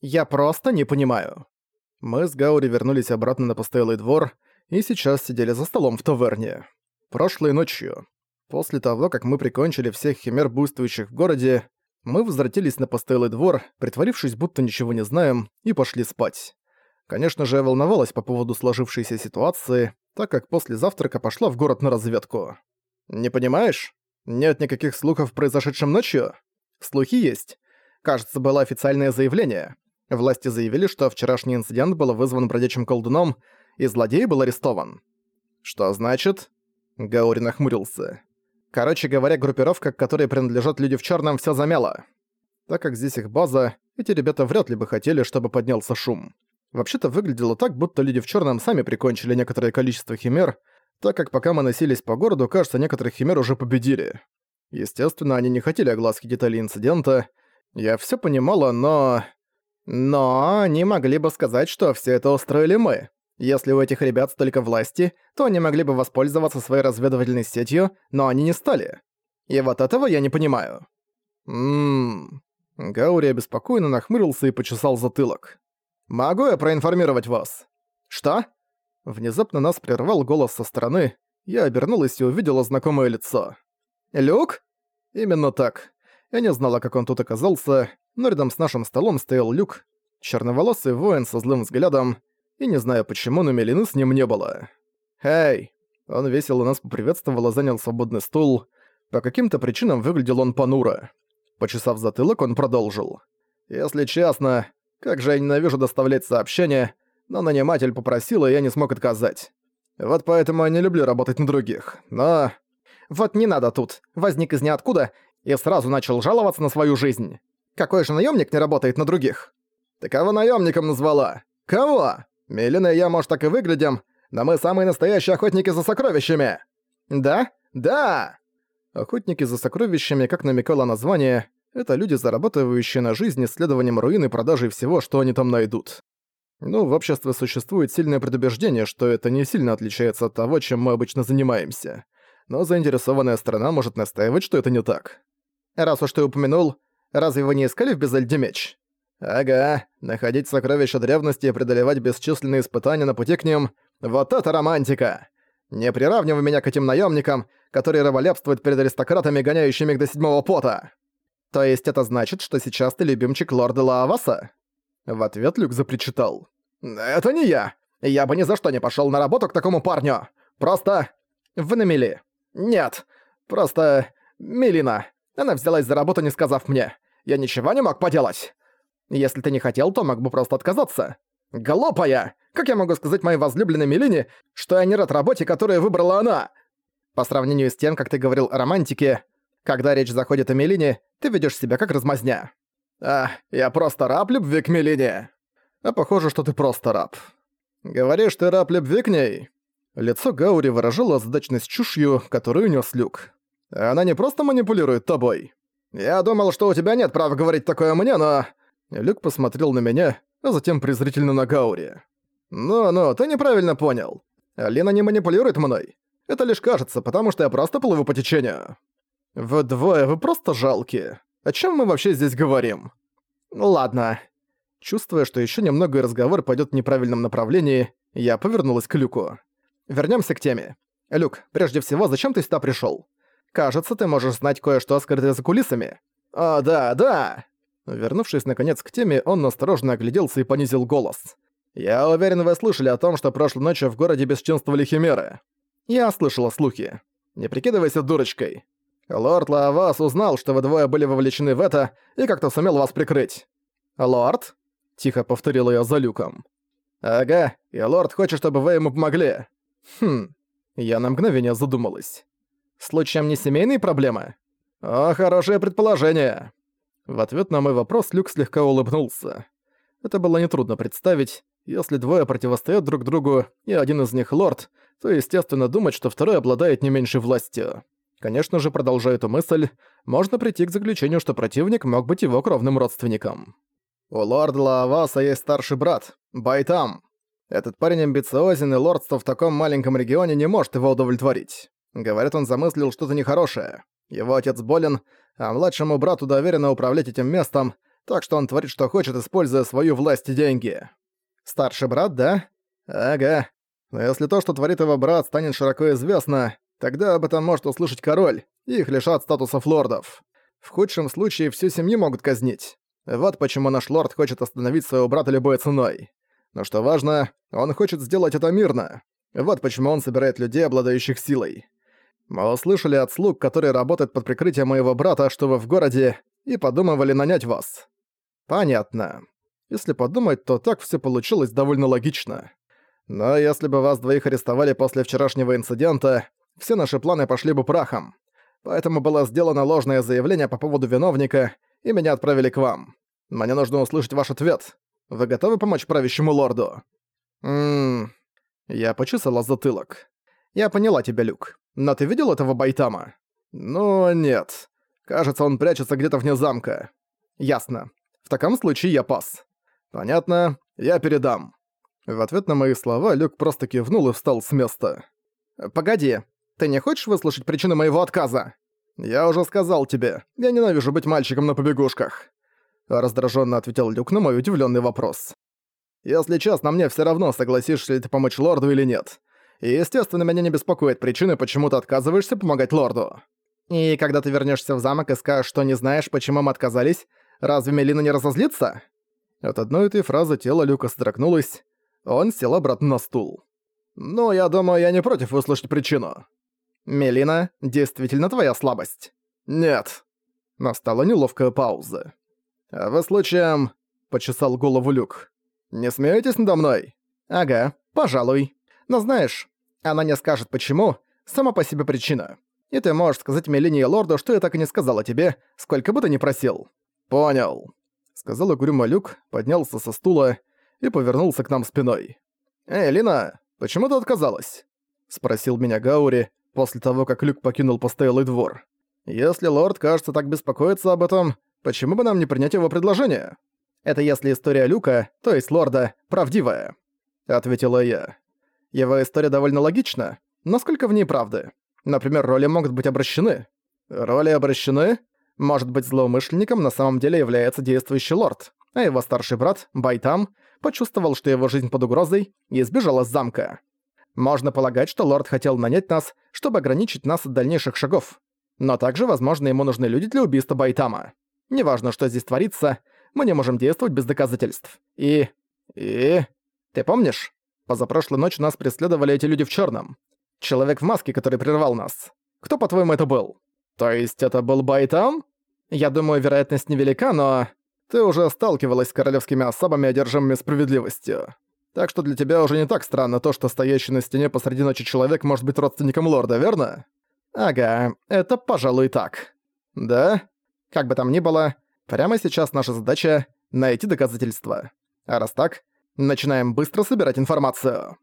Я просто не понимаю». Мы с Гаури вернулись обратно на постоялый двор и сейчас сидели за столом в таверне. Прошлой ночью. После того, как мы прикончили всех химер, буйствующих в городе, мы возвратились на постоялый двор, притворившись, будто ничего не знаем, и пошли спать. Конечно же, я волновалась по поводу сложившейся ситуации, так как после завтрака пошла в город на разведку. «Не понимаешь? Нет никаких слухов, произошедшем ночью? Слухи есть. Кажется, было официальное заявление. Власти заявили, что вчерашний инцидент был вызван бродячим колдуном, и злодей был арестован. Что значит? Гаори нахмурился. Короче говоря, группировка, к которой принадлежат люди в черном, все замяла. Так как здесь их база, эти ребята вряд ли бы хотели, чтобы поднялся шум. Вообще-то выглядело так, будто люди в черном сами прикончили некоторое количество химер, так как пока мы носились по городу, кажется, некоторых химер уже победили. Естественно, они не хотели огласки деталей инцидента. Я все понимала, но... Но они могли бы сказать, что все это устроили мы. Если у этих ребят столько власти, то они могли бы воспользоваться своей разведывательной сетью, но они не стали. И вот этого я не понимаю. Ммм... Гаури обеспокоенно нахмурился и почесал затылок. «Могу я проинформировать вас?» «Что?» Внезапно нас прервал голос со стороны. Я обернулась и увидела знакомое лицо. «Люк?» Именно так. Я не знала, как он тут оказался, но рядом с нашим столом стоял Люк, черноволосый воин со злым взглядом, и не знаю почему, но Мелины с ним не было. «Эй!» Он весело нас поприветствовал и занял свободный стул. По каким-то причинам выглядел он понуро. Почесав затылок, он продолжил. «Если честно, как же я ненавижу доставлять сообщения, но наниматель попросил, и я не смог отказать. Вот поэтому я не люблю работать на других. Но... Вот не надо тут. Возник из ниоткуда и сразу начал жаловаться на свою жизнь. Какой же наемник не работает на других? Ты кого наемником назвала? Кого? Мелина и я, может, так и выглядим, но мы самые настоящие охотники за сокровищами. Да? Да! Охотники за сокровищами, как намекало название, это люди, зарабатывающие на жизнь исследованием руин и продажей всего, что они там найдут. Ну, в обществе существует сильное предубеждение, что это не сильно отличается от того, чем мы обычно занимаемся. Но заинтересованная сторона может настаивать, что это не так. Раз уж ты упомянул, разве вы не искали в Безальде меч? Ага, находить сокровища древности и преодолевать бесчисленные испытания на пути к ним — вот это романтика! Не приравнивай меня к этим наемникам, которые раболепствуют перед аристократами, гоняющими их до седьмого пота. То есть это значит, что сейчас ты любимчик лорда Лааваса? В ответ Люк запричитал. «Это не я! Я бы ни за что не пошёл на работу к такому парню! Просто... Вы на мели. Нет, просто... Мелина. Она взялась за работу, не сказав мне. Я ничего не мог поделать. Если ты не хотел, то мог бы просто отказаться. Глупая! Как я могу сказать моей возлюбленной Мелине, что я не рад работе, которую выбрала она? По сравнению с тем, как ты говорил о романтике, когда речь заходит о Мелине, ты ведёшь себя как размазня. А, я просто раб любви к Мелине. А похоже, что ты просто раб. Говоришь, ты раб любви к ней? Лицо Гаури выражало задачность чушью, которую нес Люк. Она не просто манипулирует тобой. Я думал, что у тебя нет права говорить такое мне, но... Люк посмотрел на меня, а затем презрительно на Гаури. «Ну-ну, ты неправильно понял. Лина не манипулирует мной. Это лишь кажется, потому что я просто плыву по течению. Вы двое, вы просто жалкие. О чем мы вообще здесь говорим? Ладно. Чувствуя, что еще немного разговор пойдет в неправильном направлении, я повернулась к Люку. Вернемся к теме. Люк, прежде всего, зачем ты сюда пришел? Кажется, ты можешь знать кое-что скрытое за кулисами. О, да, да. Вернувшись наконец к теме, он осторожно огляделся и понизил голос. «Я уверен, вы слышали о том, что прошлой ночью в городе бесчинствовали химеры. Я слышала слухи. Не прикидывайся дурочкой. Лорд Лаавас узнал, что вы двое были вовлечены в это, и как-то сумел вас прикрыть. Лорд? Тихо повторила я за люком. Ага, и лорд хочет, чтобы вы ему помогли. Хм. Я на мгновение задумалась. Случаем не семейные проблемы? О, хорошее предположение. В ответ на мой вопрос Люк слегка улыбнулся. Это было нетрудно представить. Если двое противостоят друг другу, и один из них лорд, то естественно думать, что второй обладает не меньшей властью. Конечно же, продолжая эту мысль, можно прийти к заключению, что противник мог быть его кровным родственником. У лорда Лааваса есть старший брат, Байтам. Этот парень амбициозен, и лордство в таком маленьком регионе не может его удовлетворить. Говорят, он замыслил что-то нехорошее. Его отец болен, а младшему брату доверено управлять этим местом, Так что он творит, что хочет, используя свою власть и деньги. Старший брат, да? Ага. Но если то, что творит его брат, станет широко известно, тогда об этом может услышать король, и их лишат статусов лордов. В худшем случае всю семью могут казнить. Вот почему наш лорд хочет остановить своего брата любой ценой. Но что важно, он хочет сделать это мирно. Вот почему он собирает людей, обладающих силой. Мы услышали от слуг, которые работают под прикрытием моего брата, что вы в городе, и подумывали нанять вас. Понятно. Если подумать, то так все получилось довольно логично. Но если бы вас двоих арестовали после вчерашнего инцидента, все наши планы пошли бы прахом. Поэтому было сделано ложное заявление по поводу виновника, и меня отправили к вам. Мне нужно услышать ваш ответ. Вы готовы помочь правящему лорду? Ммм... Я почесала затылок. Я поняла тебя, Люк. Но ты видел этого Байтама? Ну, нет. Кажется, он прячется где-то вне замка. Ясно. В таком случае я пас. Понятно, я передам. В ответ на мои слова Люк просто кивнул и встал с места. «Погоди, ты не хочешь выслушать причины моего отказа?» «Я уже сказал тебе, я ненавижу быть мальчиком на побегушках», раздраженно ответил Люк на мой удивленный вопрос. «Если честно, мне все равно, согласишься ли ты помочь лорду или нет. И, естественно, меня не беспокоит причины, почему ты отказываешься помогать лорду. И когда ты вернешься в замок и скажешь, что не знаешь, почему мы отказались, разве Мелина не разозлится?» От одной этой фразы тело Люка строкнулось, он сел обратно на стул. «Ну, я думаю, я не против выслушать причину». «Мелина, действительно твоя слабость?» «Нет». Настала неловкая пауза. «А вы случаем...» — почесал голову Люк. «Не смеетесь надо мной?» «Ага, пожалуй. Но знаешь, она не скажет почему, сама по себе причина. И ты можешь сказать Мелине и Лорду, что я так и не сказала тебе, сколько бы ты ни просил». «Понял», — сказал угрюмо Люк, поднялся со стула и повернулся к нам спиной. «Эй, Лина, почему ты отказалась?» — спросил меня Гаури после того, как Люк покинул постоялый двор. «Если лорд, кажется, так беспокоится об этом, почему бы нам не принять его предложение?» «Это если история Люка, то есть лорда, правдивая», — ответила я. «Его история довольно логична, но сколько в ней правды? Например, роли могут быть обращены». «Роли обращены?» Может быть, злоумышленником на самом деле является действующий лорд, а его старший брат, Байтам, почувствовал, что его жизнь под угрозой, и сбежал из замка. Можно полагать, что лорд хотел нанять нас, чтобы ограничить нас от дальнейших шагов. Но также, возможно, ему нужны люди для убийства Байтама. Неважно, что здесь творится, мы не можем действовать без доказательств. И... И... Ты помнишь? Позапрошлой ночью нас преследовали эти люди в черном. Человек в маске, который прервал нас. Кто, по-твоему, это был? То есть это был Байтам? Я думаю, вероятность невелика, но... Ты уже сталкивалась с королевскими особами, одержимыми справедливостью. Так что для тебя уже не так странно то, что стоящий на стене посреди ночи человек может быть родственником лорда, верно? Ага, это, пожалуй, так. Да? Как бы там ни было, прямо сейчас наша задача — найти доказательства. А раз так, начинаем быстро собирать информацию.